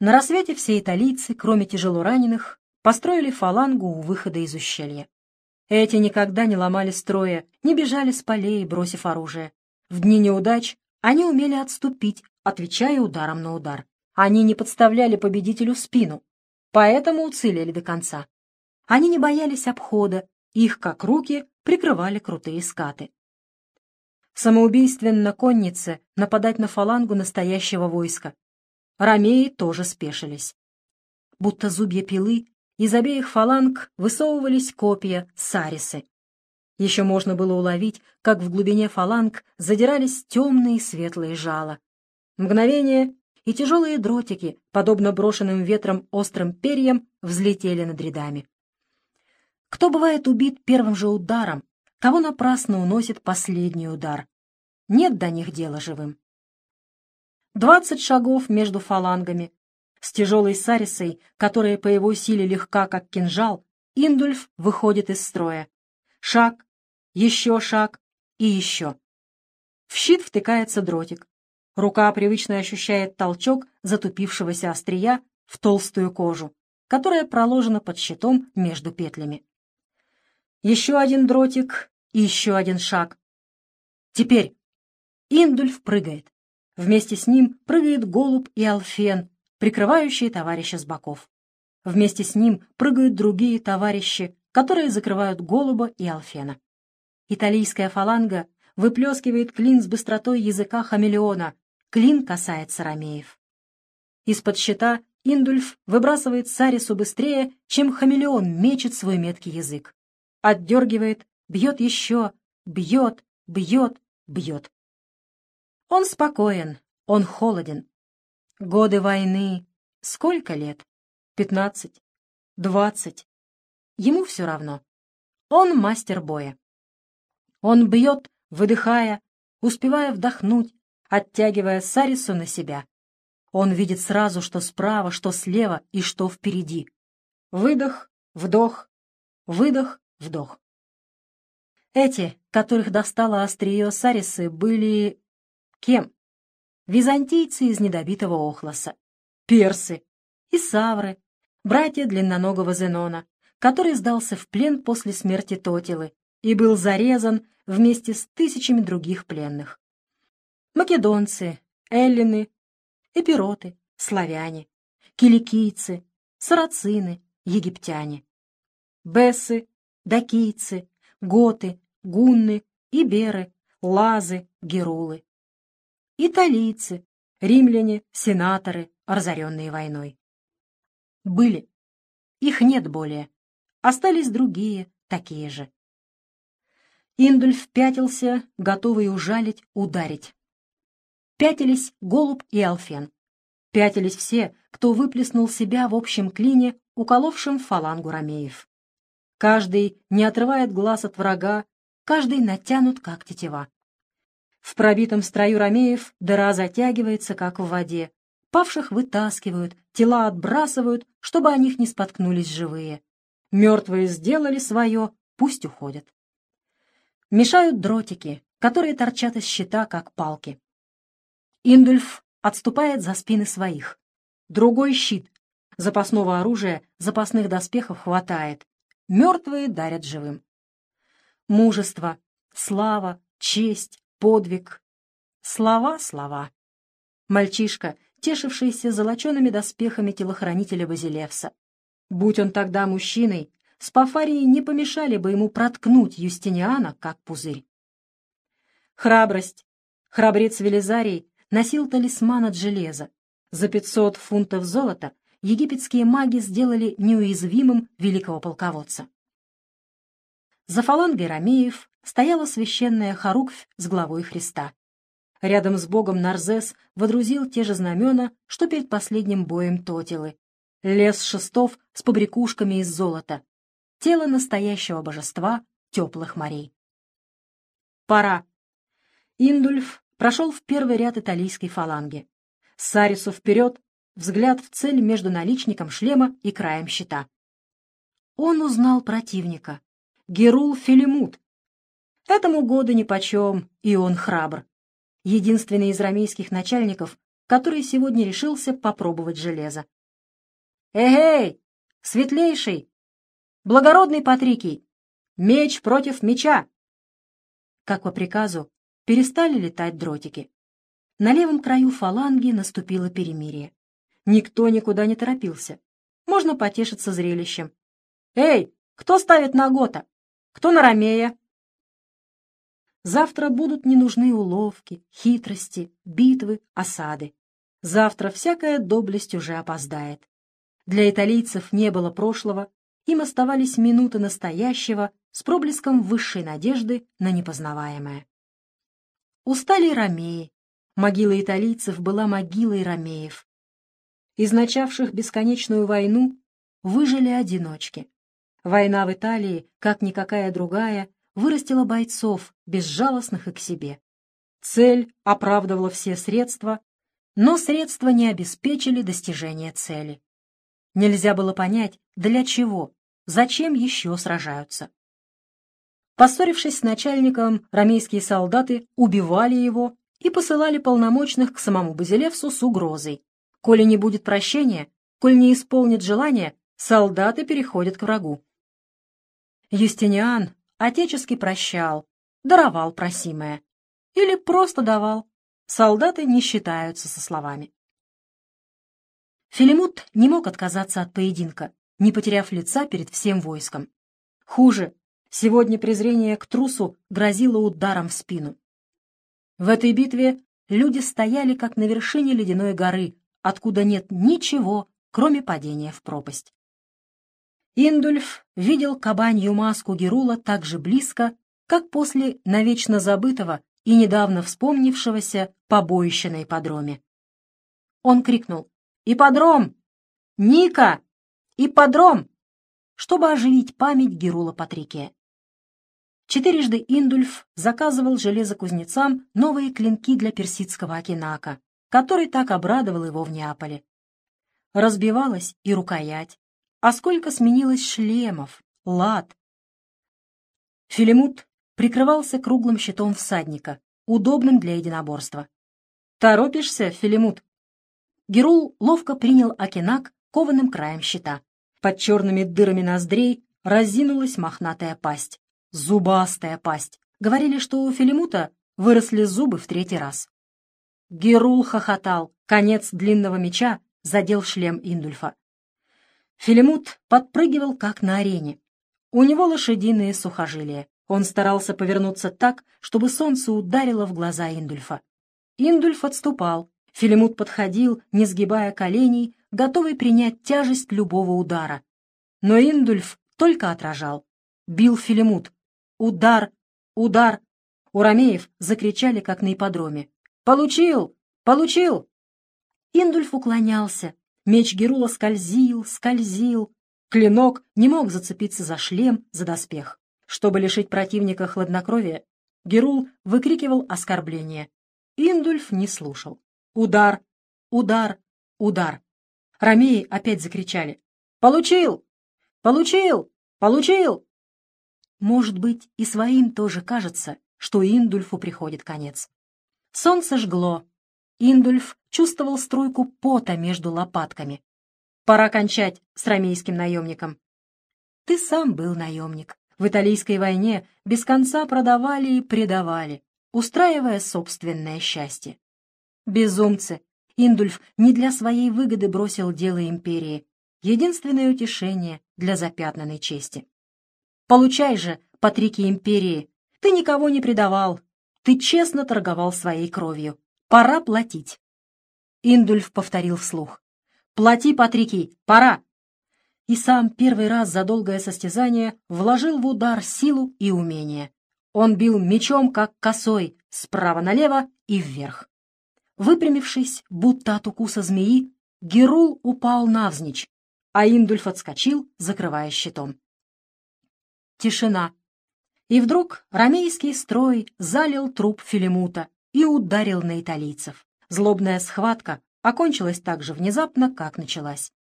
На рассвете все италийцы, кроме тяжелораненых, построили фалангу у выхода из ущелья. Эти никогда не ломали строя, не бежали с полей, бросив оружие. В дни неудач они умели отступить, отвечая ударом на удар. Они не подставляли победителю спину, поэтому уцелели до конца. Они не боялись обхода, их, как руки, прикрывали крутые скаты. Самоубийственно коннице нападать на фалангу настоящего войска. Ромеи тоже спешились. Будто зубья пилы, из обеих фаланг высовывались копья сарисы. Еще можно было уловить, как в глубине фаланг задирались темные светлые жала. Мгновение, и тяжелые дротики, подобно брошенным ветром острым перьям, взлетели над рядами. Кто бывает убит первым же ударом, того напрасно уносит последний удар. Нет до них дела живым. Двадцать шагов между фалангами. С тяжелой сарисой, которая по его силе легка, как кинжал, Индульф выходит из строя. Шаг, еще шаг и еще. В щит втыкается дротик. Рука привычно ощущает толчок затупившегося острия в толстую кожу, которая проложена под щитом между петлями. Еще один дротик и еще один шаг. Теперь Индульф прыгает. Вместе с ним прыгает голубь и алфен, прикрывающие товарища с боков. Вместе с ним прыгают другие товарищи, которые закрывают голуба и алфена. Италийская фаланга выплескивает клин с быстротой языка хамелеона. Клин касается ромеев. Из-под щита Индульф выбрасывает Сарису быстрее, чем хамелеон мечет свой меткий язык. Отдергивает, бьет еще, бьет, бьет, бьет. Он спокоен, он холоден. Годы войны. Сколько лет? Пятнадцать? Двадцать? Ему все равно. Он мастер боя. Он бьет, выдыхая, успевая вдохнуть, оттягивая Сарису на себя. Он видит сразу, что справа, что слева и что впереди. Выдох, вдох, выдох, вдох. Эти, которых достало острие Сарисы, были... кем? Византийцы из недобитого Охлоса, персы, исавры, братья длинноногого Зенона, который сдался в плен после смерти Тотилы, и был зарезан вместе с тысячами других пленных. Македонцы, эллины, эпироты, славяне, киликийцы, сарацины, египтяне, бессы, дакийцы, готы, гунны, иберы, лазы, герулы, италийцы, римляне, сенаторы, разоренные войной. Были. Их нет более. Остались другие, такие же. Индульф пятился, готовый ужалить, ударить. Пятились Голуб и Алфен. Пятились все, кто выплеснул себя в общем клине, уколовшем фалангу ромеев. Каждый не отрывает глаз от врага, каждый натянут, как тетива. В пробитом строю ромеев дыра затягивается, как в воде. Павших вытаскивают, тела отбрасывают, чтобы о них не споткнулись живые. Мертвые сделали свое, пусть уходят. Мешают дротики, которые торчат из щита, как палки. Индульф отступает за спины своих. Другой щит. Запасного оружия, запасных доспехов хватает. Мертвые дарят живым. Мужество, слава, честь, подвиг. Слова, слова. Мальчишка, тешившийся золочеными доспехами телохранителя Базилевса. Будь он тогда мужчиной, Спафарии не помешали бы ему проткнуть Юстиниана, как пузырь. Храбрость. Храбрец Велизарий носил талисман от железа. За пятьсот фунтов золота египетские маги сделали неуязвимым великого полководца. За фалангой ромеев стояла священная хоруквь с главой Христа. Рядом с богом Нарзес водрузил те же знамена, что перед последним боем Тотилы. Лес шестов с побрякушками из золота, тело настоящего божества теплых морей. Пора. Индульф прошел в первый ряд италийской фаланги. Сарису вперед, взгляд в цель между наличником шлема и краем щита. Он узнал противника. Герул Филимут. Этому году нипочем, и он храбр. Единственный из рамейских начальников, который сегодня решился попробовать железо. «Эй-эй! Светлейший! Благородный Патрикий! Меч против меча!» Как по приказу, перестали летать дротики. На левом краю фаланги наступило перемирие. Никто никуда не торопился. Можно потешиться зрелищем. «Эй, кто ставит на Гота? Кто на Ромея?» Завтра будут не нужны уловки, хитрости, битвы, осады. Завтра всякая доблесть уже опоздает. Для италийцев не было прошлого, им оставались минуты настоящего с проблеском высшей надежды на непознаваемое. Устали ромеи. Могила италийцев была могилой ромеев. Из начавших бесконечную войну выжили одиночки. Война в Италии, как никакая другая, вырастила бойцов, безжалостных и к себе. Цель оправдывала все средства, но средства не обеспечили достижения цели. Нельзя было понять, для чего, зачем еще сражаются. Поссорившись с начальником, ромейские солдаты убивали его и посылали полномочных к самому Базилевсу с угрозой. Коли не будет прощения, коль не исполнит желания, солдаты переходят к врагу. Юстиниан отечески прощал, даровал просимое. Или просто давал. Солдаты не считаются со словами. Филимут не мог отказаться от поединка, не потеряв лица перед всем войском. Хуже, сегодня презрение к трусу грозило ударом в спину. В этой битве люди стояли как на вершине ледяной горы, откуда нет ничего, кроме падения в пропасть. Индульф видел кабанью маску Герула так же близко, как после навечно забытого и недавно вспомнившегося побоища на ипподроме. Он крикнул «Ипподром! Ника! Ипподром!» чтобы оживить память Герула Патрикия. Четырежды Индульф заказывал железокузнецам новые клинки для персидского окинака, который так обрадовал его в Неаполе. Разбивалась и рукоять, а сколько сменилось шлемов, лад. Филимут прикрывался круглым щитом всадника, удобным для единоборства. «Торопишься, Филимут?» Герул ловко принял Акинак кованым краем щита. Под черными дырами ноздрей разинулась мохнатая пасть. Зубастая пасть. Говорили, что у Филимута выросли зубы в третий раз. Герул хохотал. Конец длинного меча задел шлем Индульфа. Филимут подпрыгивал, как на арене. У него лошадиные сухожилия. Он старался повернуться так, чтобы солнце ударило в глаза Индульфа. Индульф отступал, Филимут подходил, не сгибая коленей, готовый принять тяжесть любого удара. Но Индульф только отражал. Бил Филимут. Удар! Удар! У ромеев закричали, как на ипподроме. «Получил! Получил!» Индульф уклонялся. Меч Герула скользил, скользил. Клинок не мог зацепиться за шлем, за доспех. Чтобы лишить противника хладнокровия, Герул выкрикивал оскорбления. Индульф не слушал. Удар! Удар! Удар! Ромеи опять закричали. «Получил! Получил! Получил!» Может быть, и своим тоже кажется, что Индульфу приходит конец. Солнце жгло. Индульф чувствовал струйку пота между лопатками. Пора кончать с ромейским наемником. Ты сам был наемник. В Италийской войне без конца продавали и предавали, устраивая собственное счастье. Безумцы! Индульф не для своей выгоды бросил дело империи. Единственное утешение для запятнанной чести. Получай же, Патрики империи! Ты никого не предавал. Ты честно торговал своей кровью. Пора платить. Индульф повторил вслух. «Плати, Патрикий, пора!» И сам первый раз за долгое состязание вложил в удар силу и умение. Он бил мечом, как косой, справа налево и вверх. Выпрямившись, будто от укуса змеи, Герул упал навзничь, а Индульф отскочил, закрывая щитом. Тишина. И вдруг ромейский строй залил труп Филимута и ударил на италийцев. Злобная схватка окончилась так же внезапно, как началась.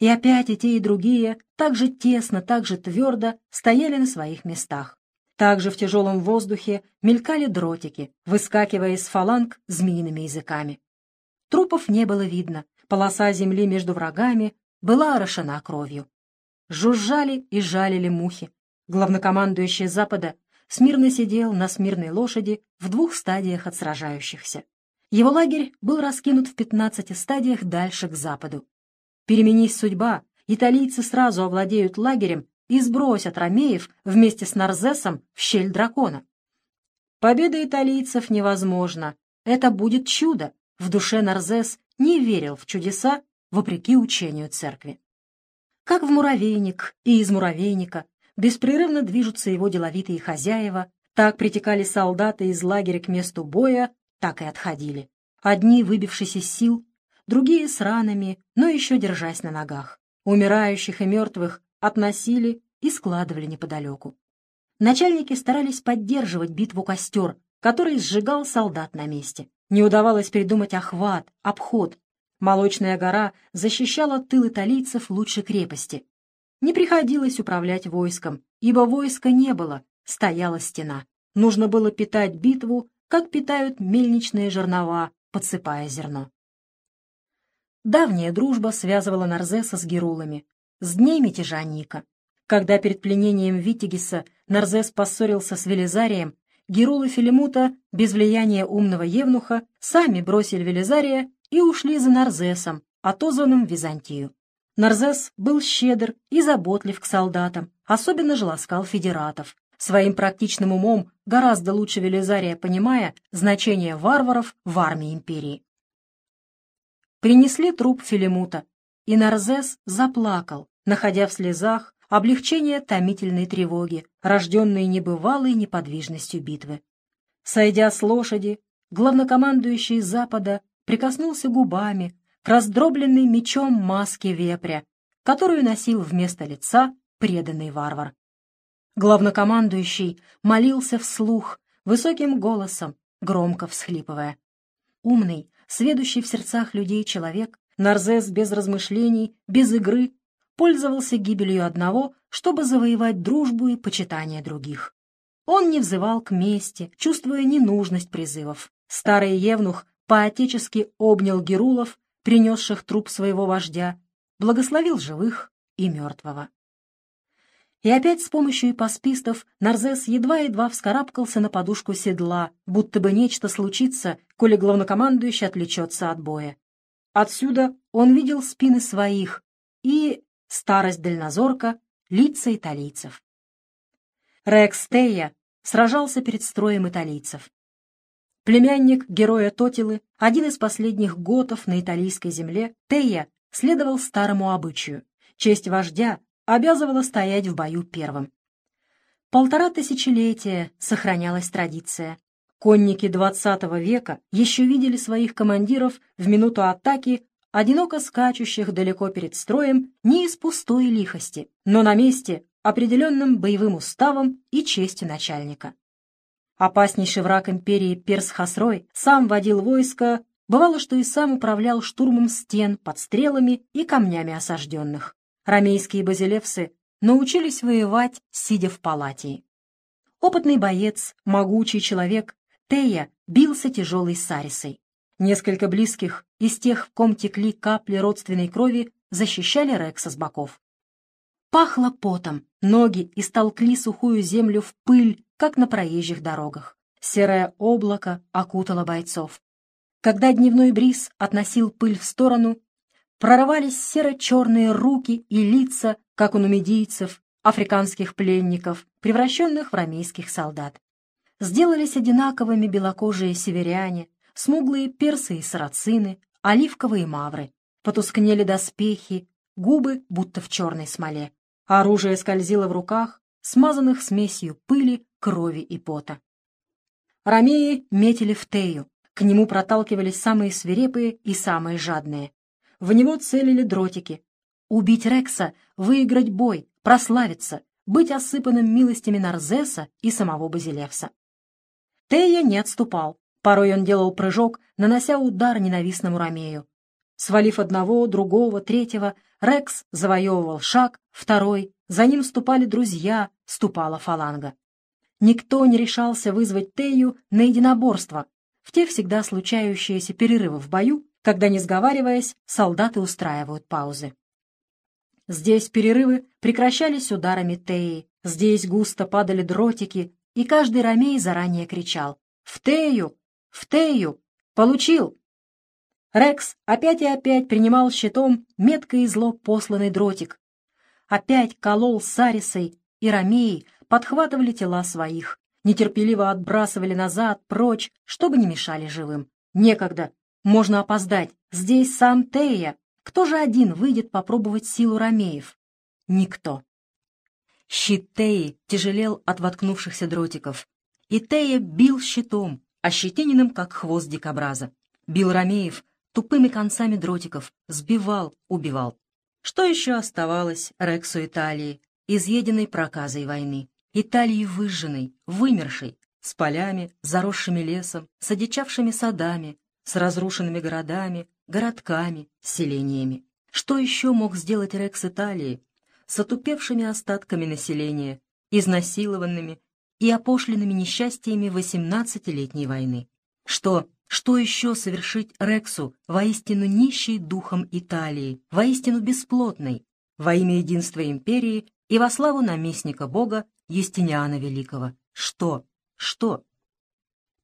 И опять и те, и другие так же тесно, так же твердо стояли на своих местах. Также в тяжелом воздухе мелькали дротики, выскакивая из фаланг змеиными языками. Трупов не было видно, полоса земли между врагами была орошена кровью. Жужжали и жалили мухи. Главнокомандующий Запада смирно сидел на смирной лошади в двух стадиях от сражающихся. Его лагерь был раскинут в 15 стадиях дальше к западу. Переменись судьба, италийцы сразу овладеют лагерем и сбросят ромеев вместе с Нарзесом в щель дракона. Победа италийцев невозможна. Это будет чудо. В душе Нарзес не верил в чудеса, вопреки учению церкви. Как в муравейник и из муравейника беспрерывно движутся его деловитые хозяева, так притекали солдаты из лагеря к месту боя, так и отходили. Одни, выбившись из сил, другие с ранами, но еще держась на ногах. Умирающих и мертвых относили и складывали неподалеку. Начальники старались поддерживать битву костер, который сжигал солдат на месте. Не удавалось придумать охват, обход. Молочная гора защищала тыл италийцев лучше крепости. Не приходилось управлять войском, ибо войска не было, стояла стена. Нужно было питать битву как питают мельничные жернова, подсыпая зерно. Давняя дружба связывала Нарзеса с Герулами, с дней мятежа Ника. Когда перед пленением Витигиса Нарзес поссорился с Велизарием, Герулы Филимута, без влияния умного евнуха, сами бросили Велизария и ушли за Нарзесом, отозванным в Византию. Нарзес был щедр и заботлив к солдатам, особенно же ласкал федератов, своим практичным умом гораздо лучше Велизария понимая значение варваров в армии империи. Принесли труп Филимута, и Нарзес заплакал, находя в слезах облегчение томительной тревоги, рожденной небывалой неподвижностью битвы. Сойдя с лошади, главнокомандующий Запада прикоснулся губами раздробленной мечом маске вепря, которую носил вместо лица преданный варвар. Главнокомандующий молился вслух, высоким голосом, громко всхлипывая. Умный, сведущий в сердцах людей человек, Нарзес без размышлений, без игры, пользовался гибелью одного, чтобы завоевать дружбу и почитание других. Он не взывал к мести, чувствуя ненужность призывов. Старый евнух поотечески обнял герулов, принесших труп своего вождя, благословил живых и мертвого. И опять с помощью ипоспистов Нарзес едва-едва вскарабкался на подушку седла, будто бы нечто случится, коли главнокомандующий отвлечется от боя. Отсюда он видел спины своих и, старость дальнозорка, лица италийцев. Рекс Тея сражался перед строем италийцев. Племянник героя Тотилы, один из последних готов на италийской земле, Тея следовал старому обычаю. Честь вождя обязывала стоять в бою первым. Полтора тысячелетия сохранялась традиция. Конники XX века еще видели своих командиров в минуту атаки, одиноко скачущих далеко перед строем, не из пустой лихости, но на месте, определенным боевым уставом и честью начальника. Опаснейший враг империи Перс Хасрой сам водил войско, бывало, что и сам управлял штурмом стен под стрелами и камнями осажденных. Ромейские базилевсы научились воевать, сидя в палате. Опытный боец, могучий человек, Тея бился тяжелой сарисой. Несколько близких из тех, в ком текли капли родственной крови, защищали Рекса с боков. Пахло потом, ноги истолкли сухую землю в пыль, как на проезжих дорогах. Серое облако окутало бойцов. Когда дневной бриз относил пыль в сторону, прорывались серо-черные руки и лица, как у нумидийцев, африканских пленников, превращенных в рамейских солдат. Сделались одинаковыми белокожие северяне, смуглые персы и сарацины, оливковые мавры. Потускнели доспехи, губы будто в черной смоле. Оружие скользило в руках, смазанных смесью пыли, крови и пота. Ромеи метили в Тею, к нему проталкивались самые свирепые и самые жадные. В него целили дротики. Убить Рекса, выиграть бой, прославиться, быть осыпанным милостями Нарзеса и самого Базилевса. Тея не отступал. Порой он делал прыжок, нанося удар ненавистному Ромею. Свалив одного, другого, третьего, Рекс завоевывал шаг, второй, за ним ступали друзья, ступала фаланга. Никто не решался вызвать Тею на единоборство. В те всегда случающиеся перерывы в бою когда, не сговариваясь, солдаты устраивают паузы. Здесь перерывы прекращались ударами Теи, здесь густо падали дротики, и каждый ромей заранее кричал «В Тею! В Тею! Получил!» Рекс опять и опять принимал щитом метко и зло посланный дротик. Опять колол Сарисой, и ромеи подхватывали тела своих, нетерпеливо отбрасывали назад, прочь, чтобы не мешали живым. Некогда, можно опоздать, здесь сам Тея, кто же один выйдет попробовать силу ромеев? Никто. Щит Теи тяжелел от воткнувшихся дротиков. И Тея бил щитом, ощетиненным, как хвост дикобраза. Бил ромеев тупыми концами дротиков, сбивал, убивал. Что еще оставалось Рексу Италии, изъеденной проказой войны? Италии выжженной, вымершей, с полями, заросшими лесом, с одичавшими садами, с разрушенными городами, городками, селениями. Что еще мог сделать Рекс Италии с отупевшими остатками населения, изнасилованными и опошленными несчастьями восемнадцатилетней войны? Что, что еще совершить Рексу, воистину нищей духом Италии, воистину бесплотной, во имя единства империи и во славу наместника Бога Юстиниана Великого? Что? Что?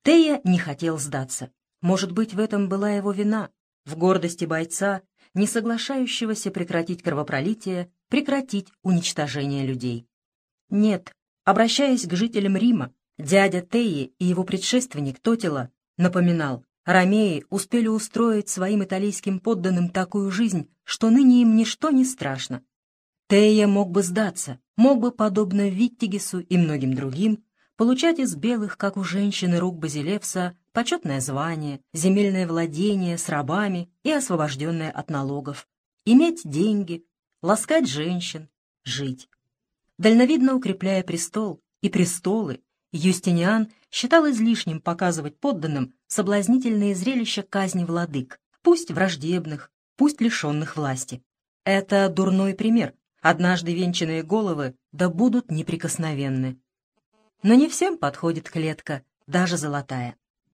Тея не хотел сдаться. Может быть, в этом была его вина, в гордости бойца, не соглашающегося прекратить кровопролитие, прекратить уничтожение людей. Нет, обращаясь к жителям Рима, дядя Теи и его предшественник Тотила напоминал, ромеи успели устроить своим италийским подданным такую жизнь, что ныне им ничто не страшно. Тея мог бы сдаться, мог бы, подобно Виттигесу и многим другим, получать из белых, как у женщины рук Базилевса, почетное звание, земельное владение с рабами и освобожденное от налогов, иметь деньги, ласкать женщин, жить. Дальновидно укрепляя престол и престолы, Юстиниан считал излишним показывать подданным соблазнительные зрелища казни владык, пусть враждебных, пусть лишенных власти. Это дурной пример. Однажды венчанные головы да будут неприкосновенны. Но не всем подходит клетка, даже золотая.